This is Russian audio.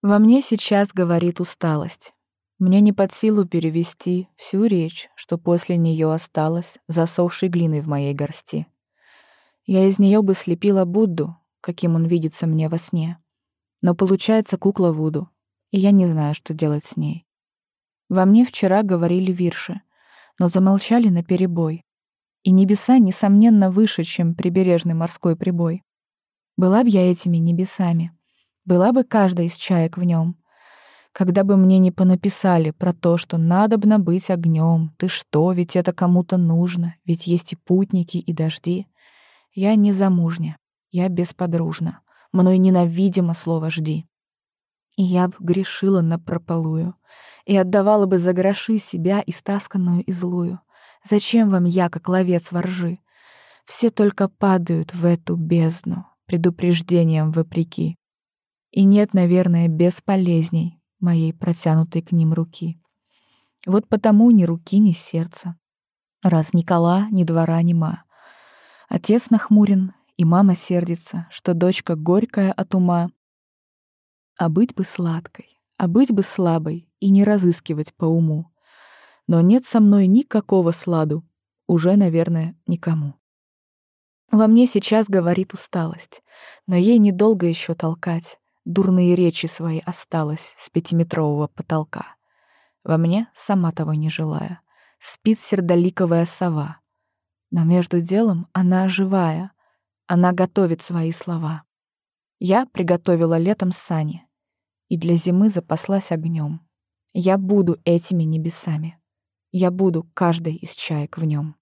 Во мне сейчас говорит усталость. Мне не под силу перевести всю речь, что после нее осталось засохшей глиной в моей горсти. Я из нее бы слепила Будду, каким он видится мне во сне. Но получается кукла Вуду, и я не знаю, что делать с ней. Во мне вчера говорили вирши, но замолчали на перебой. И небеса, несомненно, выше, чем прибережный морской прибой. Была б я этими небесами, была бы каждая из чаек в нем. Когда бы мне не понаписали про то, что надобно быть огнем, ты что, ведь это кому-то нужно, ведь есть и путники, и дожди. Я не замужня, я бесподружна, мной ненавидимо слово «жди». И я б грешила напропалую, и отдавала бы за гроши себя истасканную и злую. Зачем вам я, как ловец воржи? Все только падают в эту бездну, предупреждением вопреки. И нет, наверное, бесполезней моей протянутой к ним руки. Вот потому ни руки, ни сердца. Раз ни кола, ни двора, ни ма. Отец нахмурен, и мама сердится, что дочка горькая от ума. А быть бы сладкой, а быть бы слабой и не разыскивать по уму. Но нет со мной никакого сладу, уже, наверное, никому. Во мне сейчас говорит усталость, но ей недолго еще толкать дурные речи свои осталось с пятиметрового потолка. Во мне, сама того не желая, спит сердоликовая сова. Но между делом она живая, она готовит свои слова. Я приготовила летом сани и для зимы запаслась огнем. Я буду этими небесами. Я буду каждой из чаек в нем.